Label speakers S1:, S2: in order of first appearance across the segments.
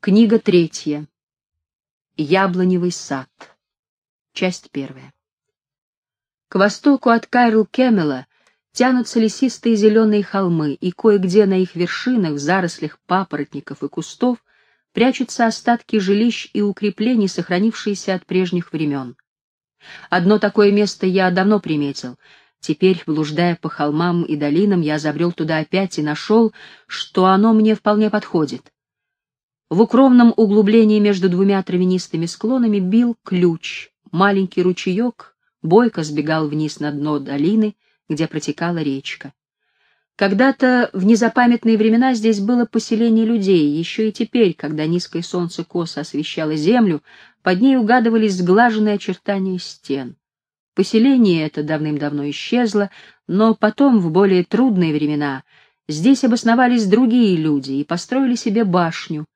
S1: Книга третья. Яблоневый сад. Часть первая. К востоку от Кайрл-Кемела тянутся лесистые зеленые холмы, и кое-где на их вершинах, в зарослях папоротников и кустов, прячутся остатки жилищ и укреплений, сохранившиеся от прежних времен. Одно такое место я давно приметил. Теперь, блуждая по холмам и долинам, я забрел туда опять и нашел, что оно мне вполне подходит. В укромном углублении между двумя травянистыми склонами бил ключ. Маленький ручеек бойко сбегал вниз на дно долины, где протекала речка. Когда-то в незапамятные времена здесь было поселение людей, еще и теперь, когда низкое солнце косо освещало землю, под ней угадывались сглаженные очертания стен. Поселение это давным-давно исчезло, но потом, в более трудные времена, здесь обосновались другие люди и построили себе башню,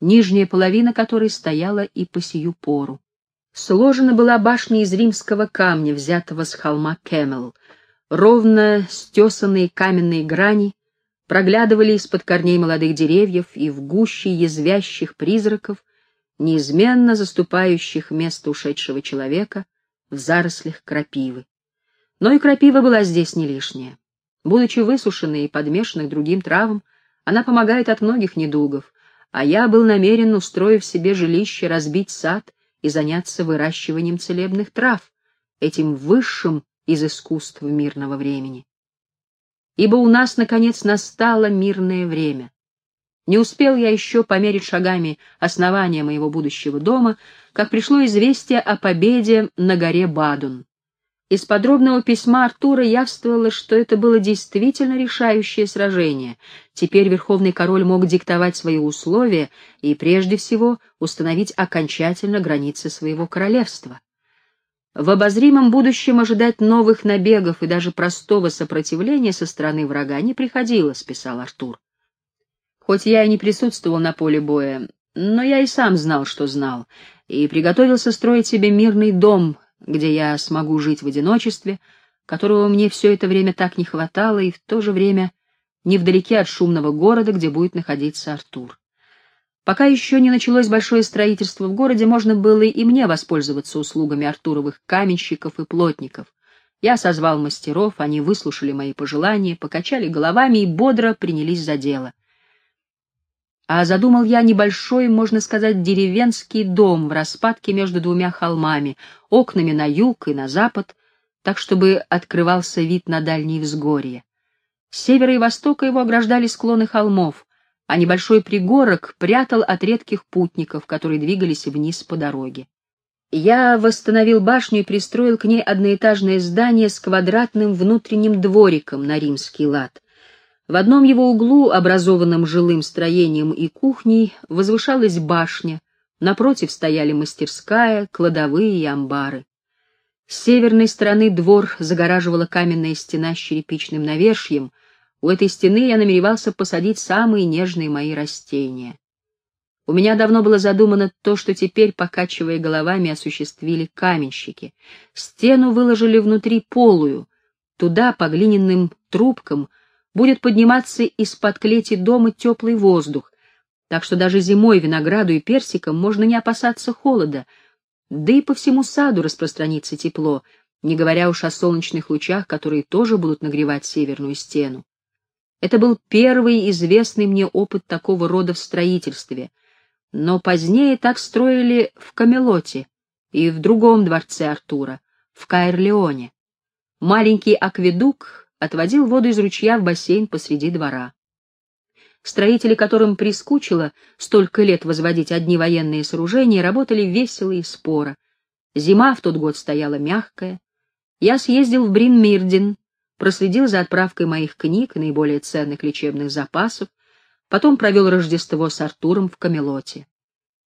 S1: нижняя половина которой стояла и по сию пору. Сложена была башня из римского камня, взятого с холма Кэмел. Ровно стесанные каменные грани проглядывали из-под корней молодых деревьев и в гуще язвящих призраков, неизменно заступающих место ушедшего человека в зарослях крапивы. Но и крапива была здесь не лишняя. Будучи высушенной и подмешанной другим травам, она помогает от многих недугов, а я был намерен, устроив себе жилище, разбить сад и заняться выращиванием целебных трав, этим высшим из искусств мирного времени. Ибо у нас, наконец, настало мирное время. Не успел я еще померить шагами основания моего будущего дома, как пришло известие о победе на горе Бадун. Из подробного письма Артура явствовало, что это было действительно решающее сражение. Теперь Верховный Король мог диктовать свои условия и, прежде всего, установить окончательно границы своего королевства. В обозримом будущем ожидать новых набегов и даже простого сопротивления со стороны врага не приходилось, писал Артур. Хоть я и не присутствовал на поле боя, но я и сам знал, что знал, и приготовился строить себе мирный дом где я смогу жить в одиночестве, которого мне все это время так не хватало, и в то же время невдалеке от шумного города, где будет находиться Артур. Пока еще не началось большое строительство в городе, можно было и мне воспользоваться услугами Артуровых каменщиков и плотников. Я созвал мастеров, они выслушали мои пожелания, покачали головами и бодро принялись за дело а задумал я небольшой, можно сказать, деревенский дом в распадке между двумя холмами, окнами на юг и на запад, так чтобы открывался вид на дальние взгорья. С севера и востока его ограждали склоны холмов, а небольшой пригорок прятал от редких путников, которые двигались вниз по дороге. Я восстановил башню и пристроил к ней одноэтажное здание с квадратным внутренним двориком на римский лад — в одном его углу, образованном жилым строением и кухней, возвышалась башня, напротив стояли мастерская, кладовые и амбары. С северной стороны двор загораживала каменная стена с черепичным навершьем, у этой стены я намеревался посадить самые нежные мои растения. У меня давно было задумано то, что теперь, покачивая головами, осуществили каменщики. Стену выложили внутри полую, туда, по глиняным трубкам, будет подниматься из-под клети дома теплый воздух, так что даже зимой винограду и персикам можно не опасаться холода, да и по всему саду распространится тепло, не говоря уж о солнечных лучах, которые тоже будут нагревать северную стену. Это был первый известный мне опыт такого рода в строительстве, но позднее так строили в Камелоте и в другом дворце Артура, в Каэрлеоне. Маленький акведук отводил воду из ручья в бассейн посреди двора. Строители, которым прискучило столько лет возводить одни военные сооружения, работали весело и споро. Зима в тот год стояла мягкая. Я съездил в Бринмирдин, проследил за отправкой моих книг и наиболее ценных лечебных запасов, потом провел Рождество с Артуром в Камелоте.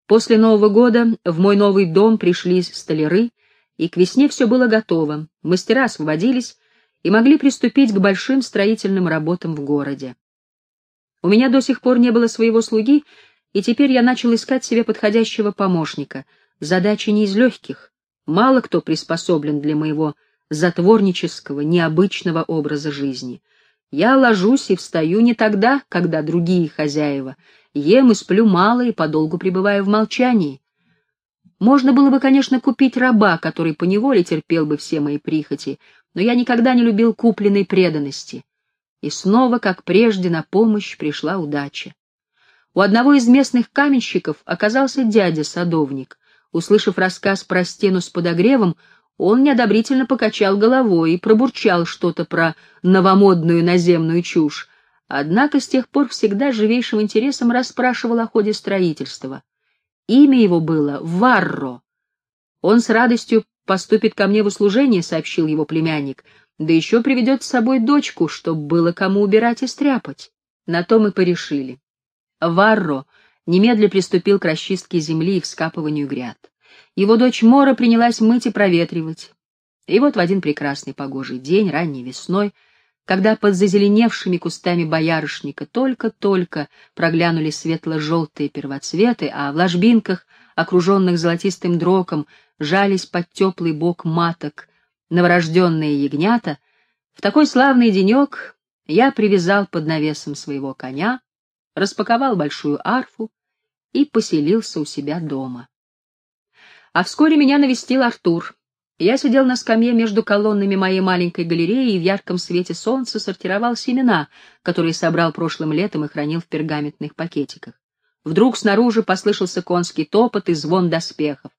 S1: После Нового года в мой новый дом пришли столяры, и к весне все было готово. Мастера освободились, и могли приступить к большим строительным работам в городе. У меня до сих пор не было своего слуги, и теперь я начал искать себе подходящего помощника. Задача не из легких. Мало кто приспособлен для моего затворнического, необычного образа жизни. Я ложусь и встаю не тогда, когда другие хозяева, ем и сплю мало и подолгу пребываю в молчании. Можно было бы, конечно, купить раба, который поневоле терпел бы все мои прихоти, но я никогда не любил купленной преданности. И снова, как прежде, на помощь пришла удача. У одного из местных каменщиков оказался дядя-садовник. Услышав рассказ про стену с подогревом, он неодобрительно покачал головой и пробурчал что-то про новомодную наземную чушь, однако с тех пор всегда живейшим интересом расспрашивал о ходе строительства. Имя его было Варро. Он с радостью поступит ко мне в услужение, — сообщил его племянник, — да еще приведет с собой дочку, чтобы было кому убирать и стряпать. На то мы порешили. Варро немедля приступил к расчистке земли и вскапыванию гряд. Его дочь Мора принялась мыть и проветривать. И вот в один прекрасный погожий день, ранней весной, когда под зазеленевшими кустами боярышника только-только проглянули светло-желтые первоцветы, а в ложбинках, окруженных золотистым дроком, жались под теплый бок маток новорожденные ягнята, в такой славный денек я привязал под навесом своего коня, распаковал большую арфу и поселился у себя дома. А вскоре меня навестил Артур. Я сидел на скамье между колоннами моей маленькой галереи и в ярком свете солнца сортировал семена, которые собрал прошлым летом и хранил в пергаментных пакетиках. Вдруг снаружи послышался конский топот и звон доспехов.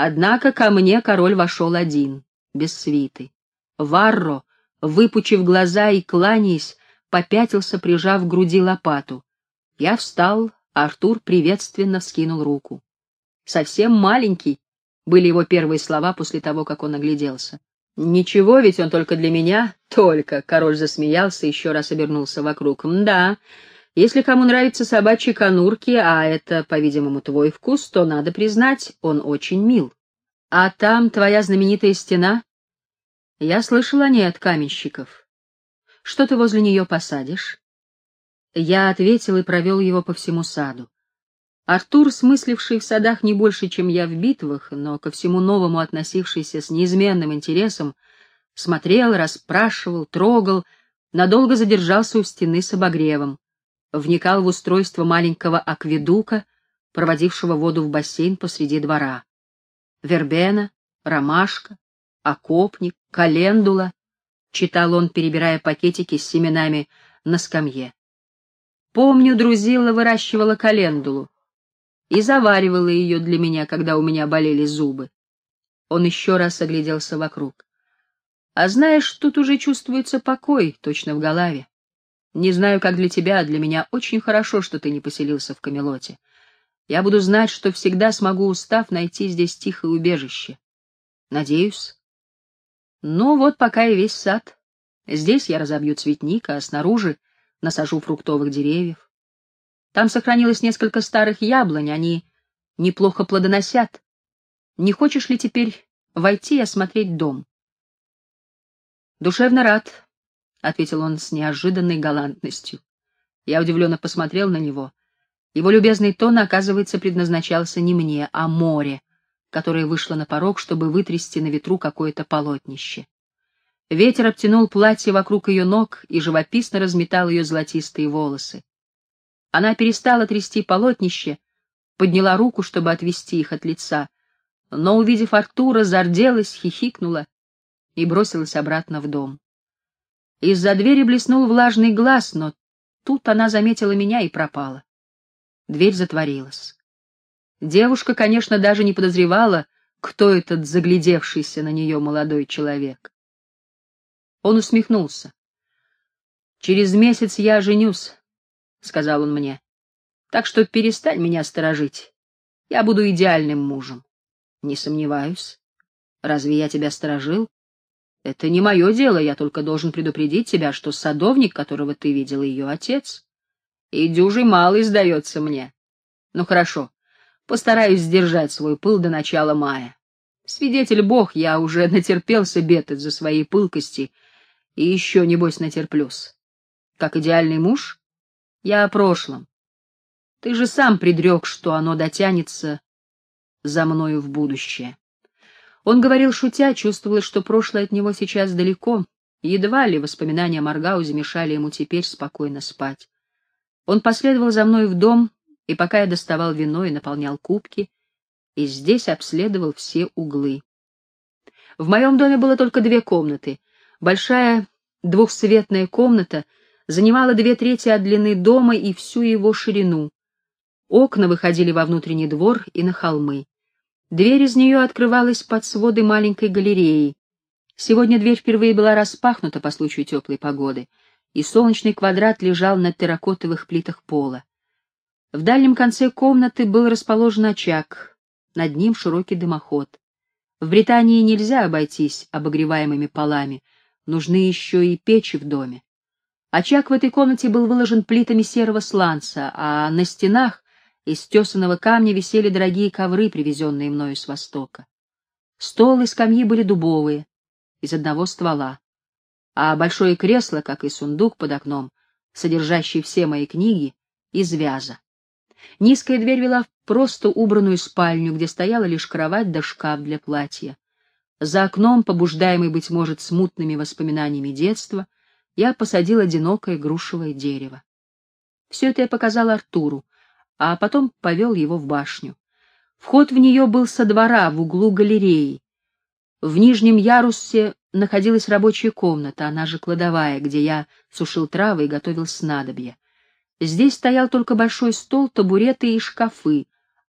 S1: Однако ко мне король вошел один, без свиты. Варро, выпучив глаза и кланяясь, попятился, прижав к груди лопату. Я встал, Артур приветственно вскинул руку совсем маленький, были его первые слова после того, как он огляделся. Ничего, ведь он только для меня, только. Король засмеялся еще раз обернулся вокруг. Да, если кому нравятся собачьи конурки, а это, по-видимому, твой вкус, то надо признать, он очень мил. А там твоя знаменитая стена? Я слышала не от каменщиков. Что ты возле нее посадишь? Я ответил и провел его по всему саду. Артур, смысливший в садах не больше, чем я в битвах, но ко всему новому относившийся с неизменным интересом, смотрел, расспрашивал, трогал, надолго задержался у стены с обогревом, вникал в устройство маленького акведука, проводившего воду в бассейн посреди двора. Вербена, ромашка, окопник, календула, читал он, перебирая пакетики с семенами на скамье. Помню, Друзила выращивала календулу и заваривала ее для меня, когда у меня болели зубы. Он еще раз огляделся вокруг. А знаешь, тут уже чувствуется покой, точно в голове. Не знаю, как для тебя, а для меня очень хорошо, что ты не поселился в Камелоте. Я буду знать, что всегда смогу, устав, найти здесь тихое убежище. Надеюсь. Ну вот пока и весь сад. Здесь я разобью цветник, а снаружи насажу фруктовых деревьев. Там сохранилось несколько старых яблонь, они неплохо плодоносят. Не хочешь ли теперь войти и осмотреть дом? Душевно рад, — ответил он с неожиданной галантностью. Я удивленно посмотрел на него. Его любезный тон, оказывается, предназначался не мне, а море, которое вышло на порог, чтобы вытрясти на ветру какое-то полотнище. Ветер обтянул платье вокруг ее ног и живописно разметал ее золотистые волосы. Она перестала трясти полотнище, подняла руку, чтобы отвести их от лица, но, увидев Артура, зарделась, хихикнула и бросилась обратно в дом. Из-за двери блеснул влажный глаз, но тут она заметила меня и пропала. Дверь затворилась. Девушка, конечно, даже не подозревала, кто этот заглядевшийся на нее молодой человек. Он усмехнулся. «Через месяц я женюсь», — сказал он мне. — Так что перестань меня сторожить. Я буду идеальным мужем. — Не сомневаюсь. Разве я тебя сторожил? Это не мое дело, я только должен предупредить тебя, что садовник, которого ты видел, ее отец. И дюжий малый сдается мне. Ну хорошо, постараюсь сдержать свой пыл до начала мая. Свидетель Бог, я уже натерпелся бед из-за своей пылкости, и еще, небось, натерплюсь. Как идеальный муж, я о прошлом. Ты же сам предрек, что оно дотянется за мною в будущее. Он говорил, шутя, чувствовал, что прошлое от него сейчас далеко, едва ли воспоминания Маргаузе мешали ему теперь спокойно спать. Он последовал за мной в дом, И пока я доставал вино и наполнял кубки, и здесь обследовал все углы. В моем доме было только две комнаты. Большая двухсветная комната занимала две трети от длины дома и всю его ширину. Окна выходили во внутренний двор и на холмы. Дверь из нее открывалась под своды маленькой галереи. Сегодня дверь впервые была распахнута по случаю теплой погоды, и солнечный квадрат лежал на терракотовых плитах пола. В дальнем конце комнаты был расположен очаг, над ним широкий дымоход. В Британии нельзя обойтись обогреваемыми полами, нужны еще и печи в доме. Очаг в этой комнате был выложен плитами серого сланца, а на стенах из тесаного камня висели дорогие ковры, привезенные мною с востока. Стол и скамьи были дубовые, из одного ствола, а большое кресло, как и сундук под окном, содержащий все мои книги, из вяза. Низкая дверь вела в просто убранную спальню, где стояла лишь кровать да шкаф для платья. За окном, побуждаемый, быть может, смутными воспоминаниями детства, я посадил одинокое грушевое дерево. Все это я показал Артуру, а потом повел его в башню. Вход в нее был со двора, в углу галереи. В нижнем ярусе находилась рабочая комната, она же кладовая, где я сушил травы и готовил снадобья. Здесь стоял только большой стол, табуреты и шкафы,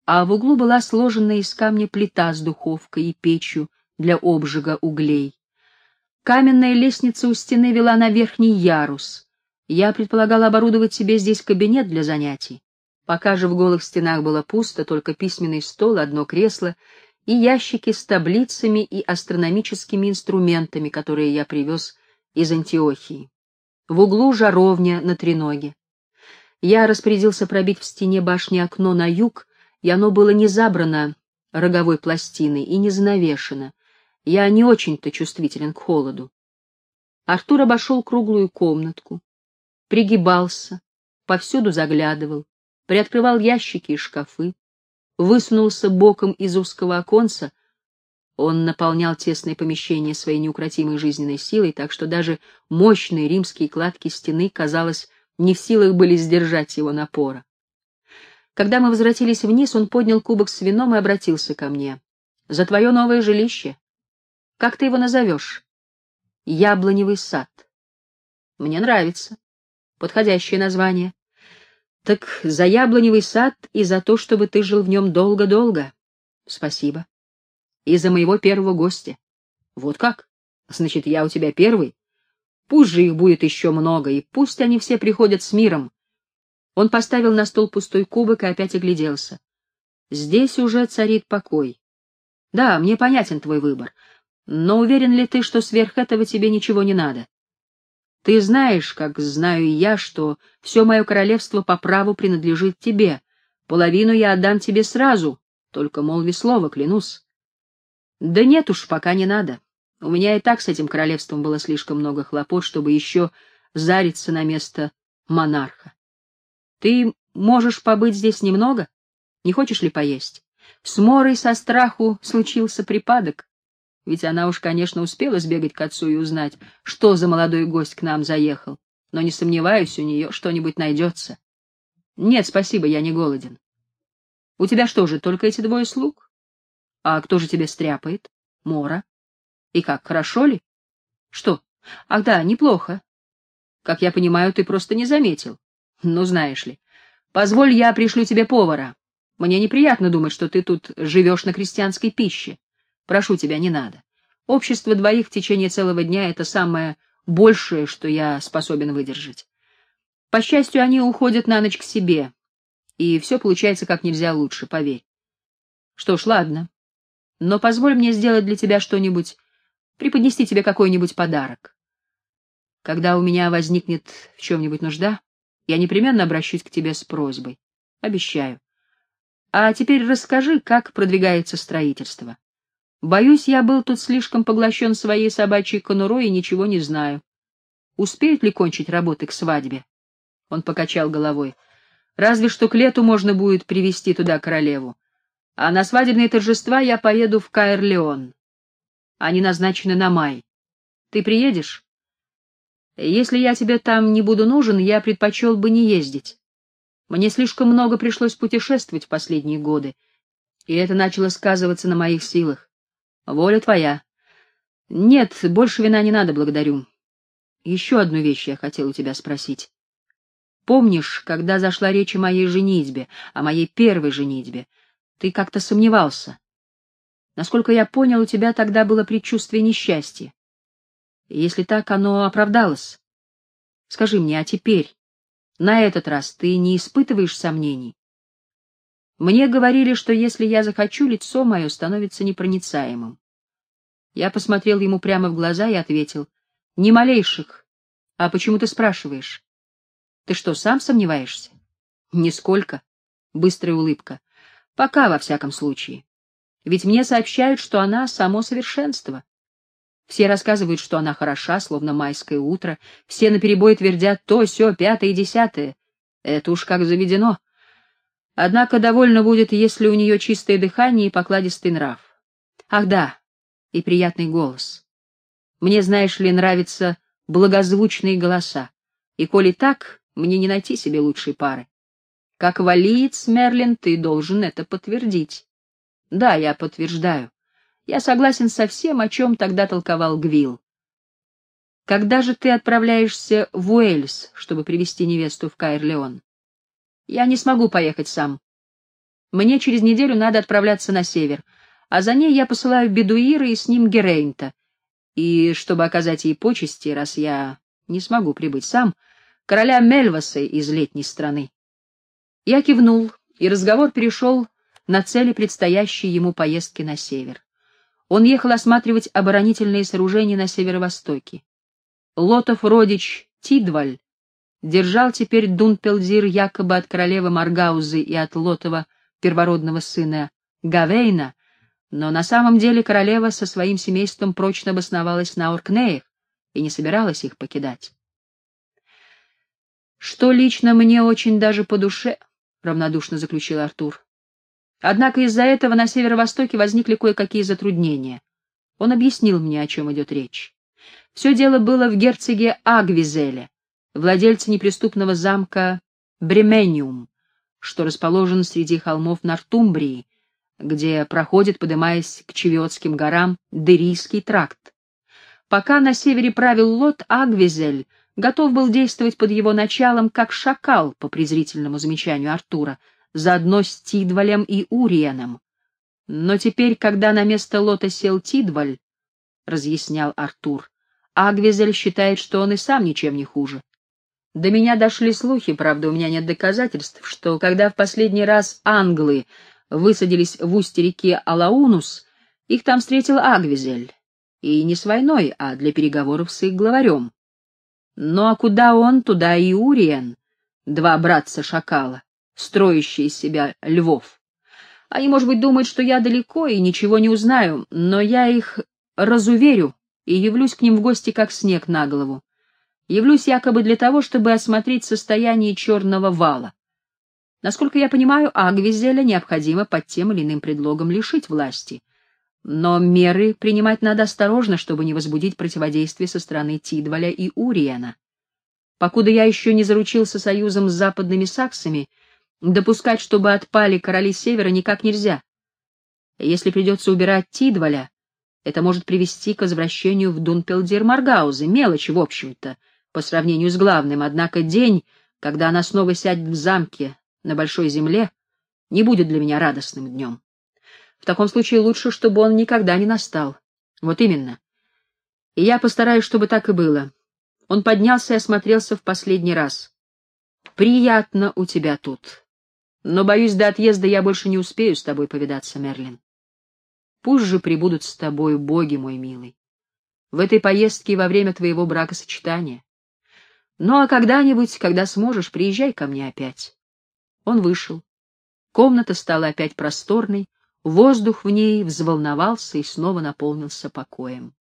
S1: а в углу была сложена из камня плита с духовкой и печью для обжига углей. Каменная лестница у стены вела на верхний ярус. Я предполагал оборудовать себе здесь кабинет для занятий. Пока же в голых стенах было пусто, только письменный стол, одно кресло и ящики с таблицами и астрономическими инструментами, которые я привез из Антиохии. В углу жаровня на треноге. Я распорядился пробить в стене башни окно на юг, и оно было не забрано роговой пластиной и не занавешено. Я не очень-то чувствителен к холоду. Артур обошел круглую комнатку, пригибался, повсюду заглядывал, приоткрывал ящики и шкафы, высунулся боком из узкого оконца. Он наполнял тесное помещение своей неукротимой жизненной силой, так что даже мощные римские кладки стены, казалось, не в силах были сдержать его напора. Когда мы возвратились вниз, он поднял кубок с вином и обратился ко мне. — За твое новое жилище. Как ты его назовешь? — Яблоневый сад. — Мне нравится. Подходящее название. Так за яблоневый сад и за то, чтобы ты жил в нем долго-долго. Спасибо. И за моего первого гостя. Вот как? Значит, я у тебя первый? Пусть же их будет еще много, и пусть они все приходят с миром. Он поставил на стол пустой кубок и опять огляделся. Здесь уже царит покой. Да, мне понятен твой выбор, но уверен ли ты, что сверх этого тебе ничего не надо? Ты знаешь, как знаю я, что все мое королевство по праву принадлежит тебе. Половину я отдам тебе сразу, только молви слово, клянусь. Да нет уж, пока не надо. У меня и так с этим королевством было слишком много хлопот, чтобы еще зариться на место монарха. Ты можешь побыть здесь немного? Не хочешь ли поесть? С Морой со страху случился припадок. Ведь она уж, конечно, успела сбегать к отцу и узнать, что за молодой гость к нам заехал. Но не сомневаюсь, у нее что-нибудь найдется. Нет, спасибо, я не голоден. У тебя что же, только эти двое слуг? А кто же тебе стряпает? Мора. И как, хорошо ли? Что? Ах да, неплохо. Как я понимаю, ты просто не заметил. Ну, знаешь ли. Позволь, я пришлю тебе повара. Мне неприятно думать, что ты тут живешь на крестьянской пище. Прошу тебя, не надо. Общество двоих в течение целого дня — это самое большее, что я способен выдержать. По счастью, они уходят на ночь к себе, и все получается как нельзя лучше, поверь. Что ж, ладно. Но позволь мне сделать для тебя что-нибудь, преподнести тебе какой-нибудь подарок. Когда у меня возникнет в чем-нибудь нужда, я непременно обращусь к тебе с просьбой. Обещаю. А теперь расскажи, как продвигается строительство. Боюсь, я был тут слишком поглощен своей собачьей конурой и ничего не знаю. Успеют ли кончить работы к свадьбе? Он покачал головой. Разве что к лету можно будет привести туда королеву. А на свадебные торжества я поеду в Каэрлеон. Они назначены на май. Ты приедешь? Если я тебе там не буду нужен, я предпочел бы не ездить. Мне слишком много пришлось путешествовать в последние годы, и это начало сказываться на моих силах. Воля твоя. Нет, больше вина не надо, благодарю. Еще одну вещь я хотел у тебя спросить. Помнишь, когда зашла речь о моей женитьбе, о моей первой женитьбе, ты как-то сомневался? Насколько я понял, у тебя тогда было предчувствие несчастья. Если так, оно оправдалось. Скажи мне, а теперь, на этот раз, ты не испытываешь сомнений? Мне говорили, что если я захочу, лицо мое становится непроницаемым. Я посмотрел ему прямо в глаза и ответил, «Ни малейших. А почему ты спрашиваешь? Ты что, сам сомневаешься?» «Нисколько». Быстрая улыбка. «Пока, во всяком случае. Ведь мне сообщают, что она — само совершенство. Все рассказывают, что она хороша, словно майское утро. Все наперебой твердят то, сё, пятое и десятое. Это уж как заведено. Однако довольно будет, если у нее чистое дыхание и покладистый нрав. Ах да, и приятный голос. Мне, знаешь ли, нравятся благозвучные голоса. И коли так, мне не найти себе лучшей пары. Как валиец, Мерлин, ты должен это подтвердить. Да, я подтверждаю. Я согласен со всем, о чем тогда толковал Гвилл. Когда же ты отправляешься в Уэльс, чтобы привести невесту в Каэр-Леон? Я не смогу поехать сам. Мне через неделю надо отправляться на север, а за ней я посылаю Бедуира и с ним Герейнта. И, чтобы оказать ей почести, раз я не смогу прибыть сам, короля Мельваса из летней страны. Я кивнул, и разговор перешел на цели предстоящей ему поездки на север. Он ехал осматривать оборонительные сооружения на северо-востоке. Лотов родич Тидваль держал теперь Дунпелдир якобы от королевы Маргаузы и от Лотова первородного сына Гавейна, но на самом деле королева со своим семейством прочно обосновалась на Оркнеях и не собиралась их покидать. «Что лично мне очень даже по душе», — равнодушно заключил Артур. Однако из-за этого на северо-востоке возникли кое-какие затруднения. Он объяснил мне, о чем идет речь. Все дело было в герцоге Агвизеле, владельце неприступного замка Бремениум, что расположен среди холмов Нортумбрии, где проходит, подымаясь к Чевиотским горам, Дерийский тракт. Пока на севере правил Лот, Агвизель готов был действовать под его началом, как шакал, по презрительному замечанию Артура, заодно с Тидвалем и Уриеном. Но теперь, когда на место Лота сел Тидваль, — разъяснял Артур, — Агвизель считает, что он и сам ничем не хуже. До меня дошли слухи, правда, у меня нет доказательств, что когда в последний раз англы высадились в устье реки Алаунус, их там встретил Агвизель. И не с войной, а для переговоров с их главарем. Ну а куда он, туда и Уриен, два братца-шакала строящие из себя львов. Они, может быть, думают, что я далеко и ничего не узнаю, но я их разуверю и явлюсь к ним в гости, как снег на голову. Явлюсь якобы для того, чтобы осмотреть состояние черного вала. Насколько я понимаю, Агвизеля необходимо под тем или иным предлогом лишить власти. Но меры принимать надо осторожно, чтобы не возбудить противодействие со стороны Тидваля и Уриена. Покуда я еще не заручился союзом с западными саксами — Допускать, чтобы отпали короли Севера, никак нельзя. Если придется убирать Тидваля, это может привести к возвращению в Дунпелдир-Маргаузы, мелочь, в общем-то, по сравнению с главным, однако день, когда она снова сядет в замке на Большой Земле, не будет для меня радостным днем. В таком случае лучше, чтобы он никогда не настал. Вот именно. И я постараюсь, чтобы так и было. Он поднялся и осмотрелся в последний раз. Приятно у тебя тут. Но, боюсь, до отъезда я больше не успею с тобой повидаться, Мерлин. Пусть же прибудут с тобой боги, мой милый, в этой поездке и во время твоего бракосочетания. Ну а когда-нибудь, когда сможешь, приезжай ко мне опять. Он вышел. Комната стала опять просторной, воздух в ней взволновался и снова наполнился покоем.